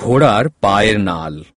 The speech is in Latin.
घोड़ार পায়ের নাল